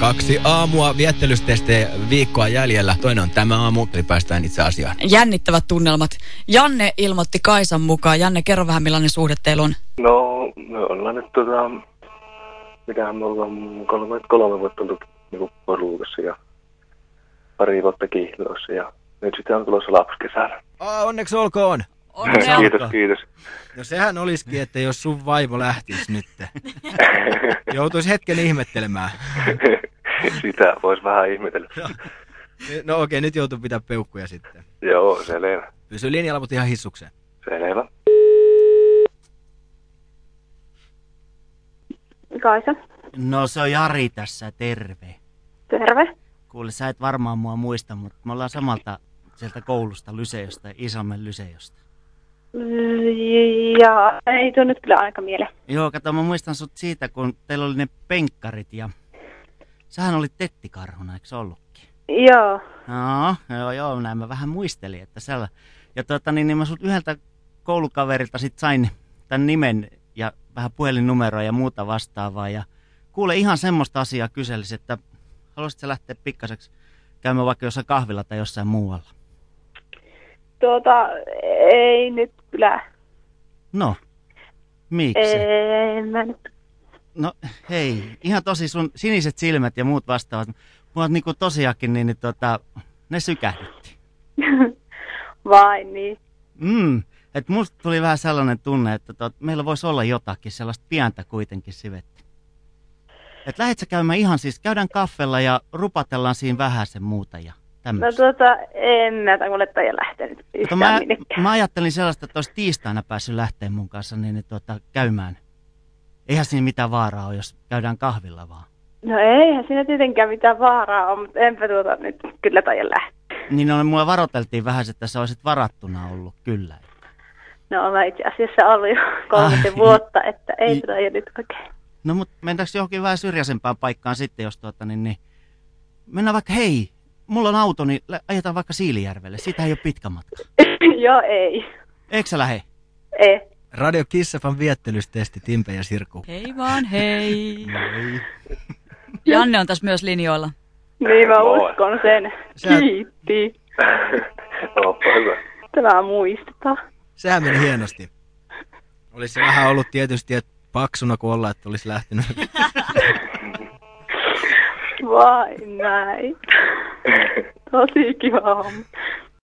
kaksi aamua viettelystestejä viikkoa jäljellä. Toinen on tämä aamu, eli päästään itse asiaan. Jännittävät tunnelmat. Janne ilmoitti Kaisan mukaan. Janne, kerro vähän millainen suhde teillä on. No, me ollaan nyt tota, mitähän me ollaan 33 vuotta oltu niinku poruukassa ja pari vuotta kihloissa ja nyt sitten on tulossa lapsi kesällä. Aa, onneksi olkoon. Onnea. kiitos, kiitos. No sehän olisikin, että jos sun vaivo lähtisi nyt. Joutuisi hetken ihmettelemään. Sitä voisi vähän ihmetellä. No okei, nyt joutuu pitää peukkuja sitten. Joo, selvä. Pysy linjalla, mutta ihan hissukseen. Selvä. Kaisa, No se on Jari tässä, terve. terve. Kuule, sä et varmaan mua muista, mutta me ollaan samalta sieltä koulusta, Lyseosta, Isalmen Lyseosta. Ja ei tuo nyt kyllä aika mieleen. Joo, kato, mä muistan sut siitä, kun teillä oli ne penkkarit ja... Sähän olit tettikarhuna, eikö se ollutkin? Joo, No, joo, joo, näin mä vähän muistelin, että siellä... Ja tota, niin, niin mä sut yhdeltä koulukaverilta sit sain tämän nimen ja vähän puhelinnumeroa ja muuta vastaavaa. Ja kuule, ihan semmoista asiaa kyselisi, että haluaisit sä lähteä pikkaseksi käymään vaikka jossain kahvilla tai jossain muualla? Tuota, ei nyt kyllä. No, miksi? En mä nyt. No hei, ihan tosi sun siniset silmät ja muut vastaavat. Mua niinku tosiaankin, niin, niin tota, ne sykähdytti. Vain niin. Mm, et musta tuli vähän sellainen tunne, että tot, meillä voisi olla jotakin sellaista pientä kuitenkin sivettä. Et lähdet sä käymään ihan siis, käydään kaffella ja rupatellaan siinä vähän sen muuta ja No tämmöistä. tuota, en kuule tai lähtenyt yhtään mä, minnekään. mä ajattelin sellaista, että olisi tiistaina päässyt lähteä mun kanssa niin, niin tota, käymään. Eihän siinä mitään vaaraa ole, jos käydään kahvilla vaan. No eihän siinä tietenkään mitään vaaraa ole, mutta enpä tuota nyt kyllä tai lähteä. Niin no, mua varoteltiin vähän, että sä olisit varattuna ollut, kyllä. No mä itse asiassa ollut jo kolmisen vuotta, että ei Niin. tätä jo nyt oikein. No mut mennäänkö johonkin vähän syrjäisempään paikkaan sitten, jos tuota niin, niin mennään vaikka, hei, mulla on auto, niin ajetaan vaikka Siilijärvelle, siitä ei ole pitkä matka. Joo, ei. Eikö sä lähe? Ei. Radio Kissafan viettelystesti Timpe ja Sirku. Hei vaan, hei. Janne on tässä myös linjoilla. Niin mä Moi. uskon sen. Sä- Kiitti. Oppa hyvä. Tämä muistetaan. Sehän meni hienosti. Olisi se vähän ollut tietysti, että paksuna kuin olla, että olisi lähtenyt. Vai näin. Dat is ik jam.